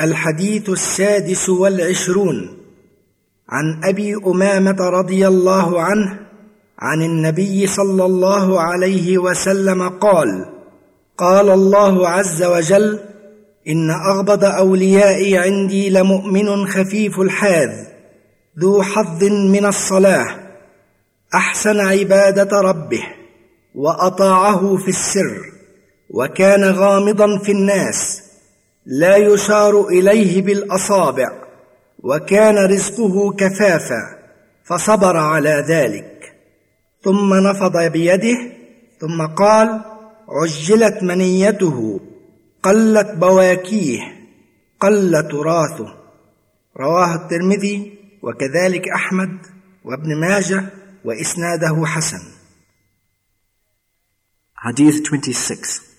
الحديث السادس والعشرون عن أبي أمامة رضي الله عنه عن النبي صلى الله عليه وسلم قال قال الله عز وجل إن أغبض أوليائي عندي لمؤمن خفيف الحاذ ذو حظ من الصلاه أحسن عبادة ربه وأطاعه في السر وكان غامضا في الناس لا يشار إليه بالأصابع وكان رزقه كفافا فصبر على ذلك. ثم نفض بيده ثم قال عجلت منيته قلت بواكيه قل تراثه. رواه الترمذي وكذلك أحمد وابن ماجه وإسناده حسن. Hadith 26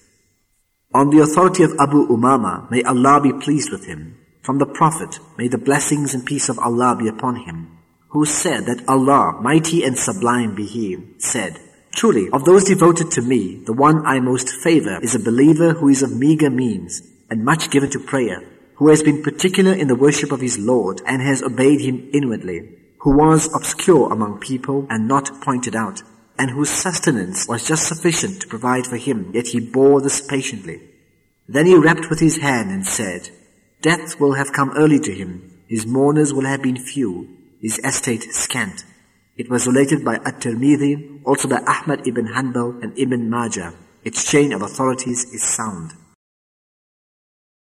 On the authority of Abu Umama, may Allah be pleased with him, from the Prophet, may the blessings and peace of Allah be upon him, who said that Allah, mighty and sublime be He, said, Truly, of those devoted to me, the one I most favor is a believer who is of meager means and much given to prayer, who has been particular in the worship of his Lord and has obeyed him inwardly, who was obscure among people and not pointed out, and whose sustenance was just sufficient to provide for him, yet he bore this patiently. Then he rapped with his hand and said, Death will have come early to him, his mourners will have been few, his estate scant. It was related by At-Tirmidhi, also by Ahmad ibn Hanbal and Ibn Majah. Its chain of authorities is sound.